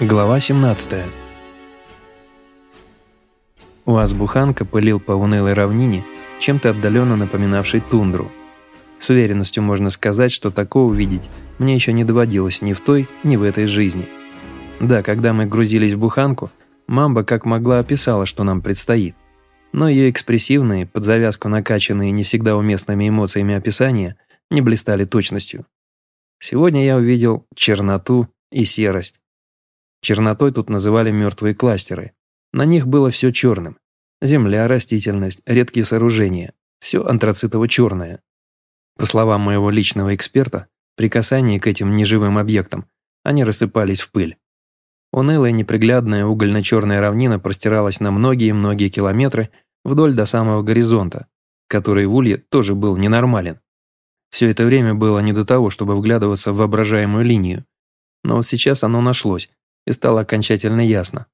Глава 17 УАЗ-буханка пылил по унылой равнине, чем-то отдаленно напоминавшей тундру. С уверенностью можно сказать, что такого видеть мне еще не доводилось ни в той, ни в этой жизни. Да, когда мы грузились в буханку, мамба как могла описала, что нам предстоит. Но ее экспрессивные, под завязку накачанные не всегда уместными эмоциями описания не блистали точностью. Сегодня я увидел черноту и серость, Чернотой тут называли мертвые кластеры. На них было все черным. Земля, растительность, редкие сооружения. Все антрацитово-черное. По словам моего личного эксперта, при касании к этим неживым объектам они рассыпались в пыль. Унылая неприглядная угольно-черная равнина простиралась на многие-многие километры вдоль до самого горизонта, который в Улье тоже был ненормален. Все это время было не до того, чтобы вглядываться в воображаемую линию. Но вот сейчас оно нашлось, и стало окончательно ясно.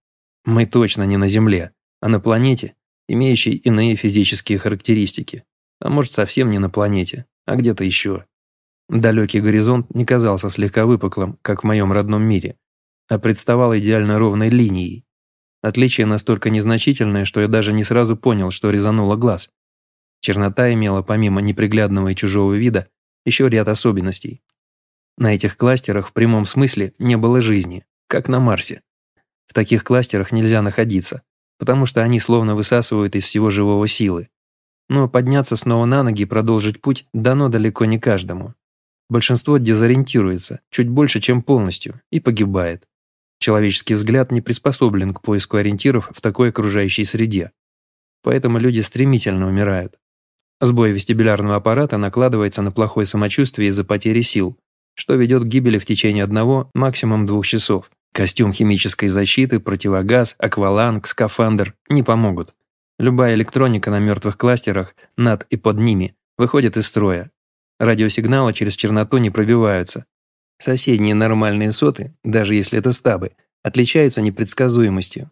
Мы точно не на Земле, а на планете, имеющей иные физические характеристики. А может, совсем не на планете, а где-то еще. Далекий горизонт не казался слегка выпуклым, как в моем родном мире, а представал идеально ровной линией. Отличие настолько незначительное, что я даже не сразу понял, что резануло глаз. Чернота имела, помимо неприглядного и чужого вида, еще ряд особенностей. На этих кластерах в прямом смысле не было жизни как на Марсе. В таких кластерах нельзя находиться, потому что они словно высасывают из всего живого силы. Но подняться снова на ноги и продолжить путь дано далеко не каждому. Большинство дезориентируется, чуть больше, чем полностью, и погибает. Человеческий взгляд не приспособлен к поиску ориентиров в такой окружающей среде. Поэтому люди стремительно умирают. Сбой вестибулярного аппарата накладывается на плохое самочувствие из-за потери сил, что ведет к гибели в течение одного, максимум двух часов. Костюм химической защиты, противогаз, акваланг, скафандр не помогут. Любая электроника на мертвых кластерах, над и под ними, выходит из строя. Радиосигналы через черноту не пробиваются. Соседние нормальные соты, даже если это стабы, отличаются непредсказуемостью.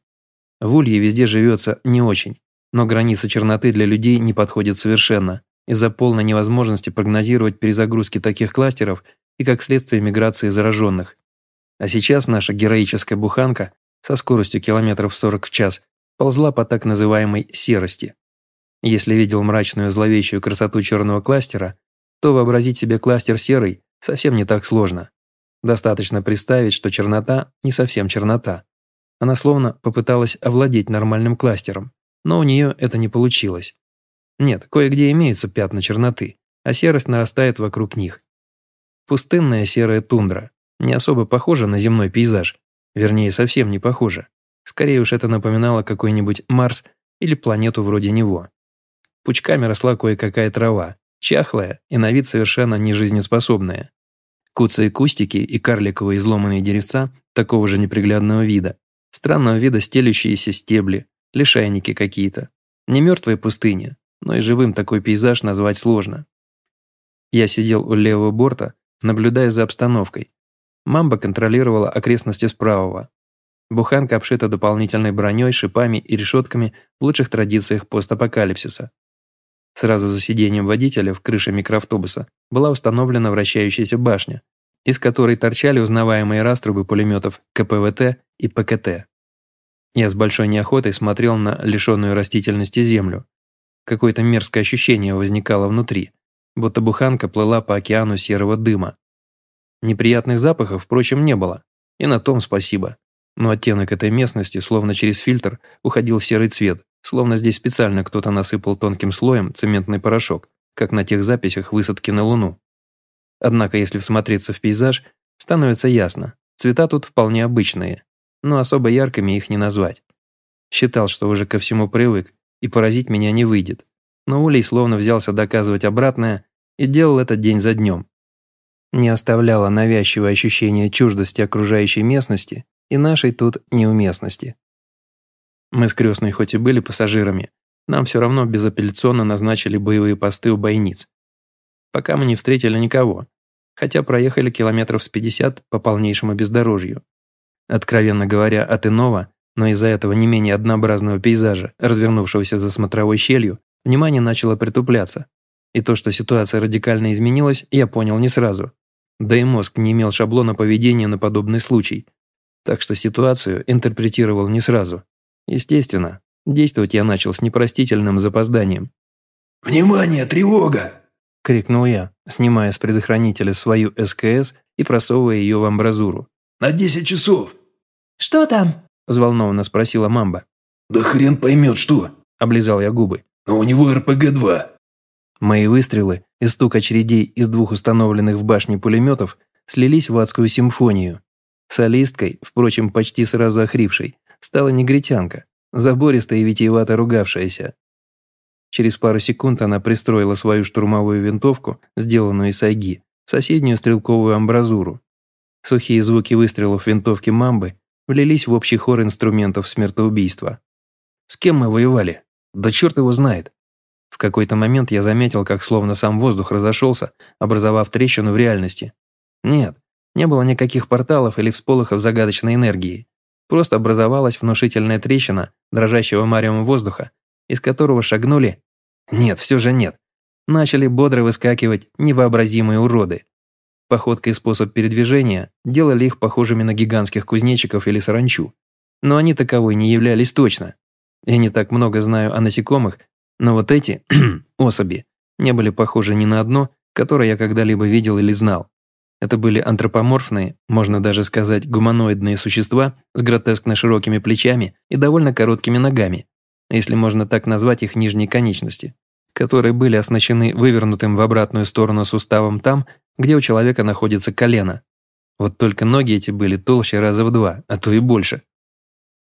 В Улье везде живется не очень, но граница черноты для людей не подходит совершенно из-за полной невозможности прогнозировать перезагрузки таких кластеров и как следствие миграции зараженных. А сейчас наша героическая буханка со скоростью километров 40 в час ползла по так называемой серости. Если видел мрачную зловещую красоту черного кластера, то вообразить себе кластер серый совсем не так сложно. Достаточно представить, что чернота не совсем чернота. Она словно попыталась овладеть нормальным кластером, но у нее это не получилось. Нет, кое-где имеются пятна черноты, а серость нарастает вокруг них. Пустынная серая тундра, не особо похожа на земной пейзаж. Вернее, совсем не похожа. Скорее уж это напоминало какой-нибудь Марс или планету вроде него. Пучками росла кое-какая трава, чахлая и на вид совершенно нежизнеспособная. Куцые кустики и карликовые изломанные деревца такого же неприглядного вида. Странного вида стелющиеся стебли, лишайники какие-то. Не мертвая пустыня, но и живым такой пейзаж назвать сложно. Я сидел у левого борта, наблюдая за обстановкой, Мамба контролировала окрестности с правого. Буханка обшита дополнительной броней, шипами и решетками в лучших традициях постапокалипсиса. Сразу за сиденьем водителя в крыше микроавтобуса была установлена вращающаяся башня, из которой торчали узнаваемые раструбы пулеметов КПВТ и ПКТ. Я с большой неохотой смотрел на лишенную растительности землю. Какое-то мерзкое ощущение возникало внутри, будто буханка плыла по океану серого дыма, Неприятных запахов, впрочем, не было. И на том спасибо. Но оттенок этой местности, словно через фильтр, уходил в серый цвет, словно здесь специально кто-то насыпал тонким слоем цементный порошок, как на тех записях высадки на Луну. Однако, если всмотреться в пейзаж, становится ясно, цвета тут вполне обычные, но особо яркими их не назвать. Считал, что уже ко всему привык, и поразить меня не выйдет. Но Улей словно взялся доказывать обратное и делал это день за днем не оставляло навязчивое ощущение чуждости окружающей местности и нашей тут неуместности. Мы с крестной хоть и были пассажирами, нам все равно безапелляционно назначили боевые посты у бойниц. Пока мы не встретили никого, хотя проехали километров с 50 по полнейшему бездорожью. Откровенно говоря, от иного, но из-за этого не менее однообразного пейзажа, развернувшегося за смотровой щелью, внимание начало притупляться. И то, что ситуация радикально изменилась, я понял не сразу. Да и мозг не имел шаблона поведения на подобный случай. так что ситуацию интерпретировал не сразу. Естественно, действовать я начал с непростительным запозданием. «Внимание, тревога!» – крикнул я, снимая с предохранителя свою СКС и просовывая ее в амбразуру. «На десять часов!» «Что там?» – взволнованно спросила мамба. «Да хрен поймет, что!» – облизал я губы. «Но у него РПГ-2!» Мои выстрелы и стук очередей из двух установленных в башне пулеметов слились в адскую симфонию. Солисткой, впрочем, почти сразу охрипшей, стала негритянка, забористая и витиевато ругавшаяся. Через пару секунд она пристроила свою штурмовую винтовку, сделанную из айги, в соседнюю стрелковую амбразуру. Сухие звуки выстрелов винтовки «Мамбы» влились в общий хор инструментов смертоубийства. С кем мы воевали? Да черт его знает. Какой-то момент я заметил, как словно сам воздух разошелся, образовав трещину в реальности. Нет, не было никаких порталов или всполохов загадочной энергии. Просто образовалась внушительная трещина дрожащего мариума воздуха, из которого шагнули... Нет, все же нет. Начали бодро выскакивать невообразимые уроды. Походка и способ передвижения делали их похожими на гигантских кузнечиков или саранчу. Но они таковой не являлись точно. Я не так много знаю о насекомых, но вот эти особи не были похожи ни на одно, которое я когда-либо видел или знал. Это были антропоморфные, можно даже сказать гуманоидные существа с гротескно широкими плечами и довольно короткими ногами, если можно так назвать их нижние конечности, которые были оснащены вывернутым в обратную сторону суставом там, где у человека находится колено. Вот только ноги эти были толще раза в два, а то и больше.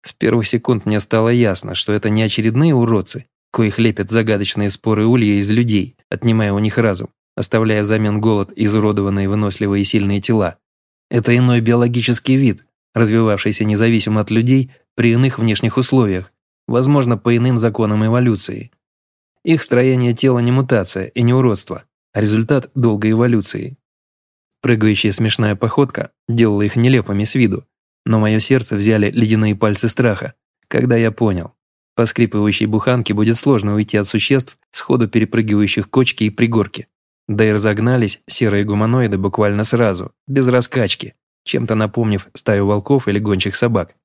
С первых секунд мне стало ясно, что это не очередные уродцы, коих лепят загадочные споры улья из людей, отнимая у них разум, оставляя взамен голод изуродованные выносливые и сильные тела. Это иной биологический вид, развивавшийся независимо от людей при иных внешних условиях, возможно, по иным законам эволюции. Их строение тела не мутация и не уродство, а результат долгой эволюции. Прыгающая смешная походка делала их нелепыми с виду, но мое сердце взяли ледяные пальцы страха, когда я понял. По скрипывающей буханке будет сложно уйти от существ, сходу перепрыгивающих кочки и пригорки. Да и разогнались серые гуманоиды буквально сразу, без раскачки, чем-то напомнив стаю волков или гончих собак.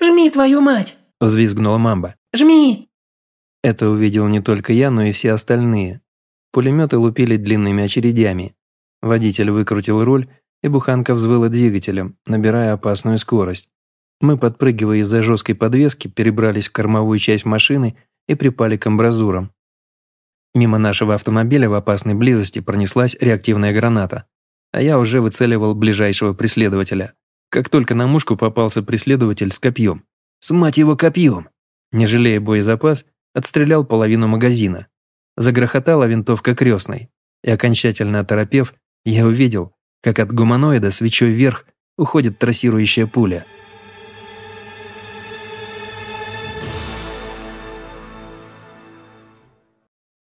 «Жми твою мать!» взвизгнула мамба. «Жми!» Это увидел не только я, но и все остальные. Пулеметы лупили длинными очередями. Водитель выкрутил руль, и буханка взвыла двигателем, набирая опасную скорость. Мы, подпрыгивая из-за жесткой подвески, перебрались в кормовую часть машины и припали к амбразурам. Мимо нашего автомобиля в опасной близости пронеслась реактивная граната, а я уже выцеливал ближайшего преследователя. Как только на мушку попался преследователь с копьем. С мать его копьем! Не жалея боезапас, отстрелял половину магазина. Загрохотала винтовка крестной. И окончательно оторопев, я увидел, как от гуманоида свечой вверх уходит трассирующая пуля –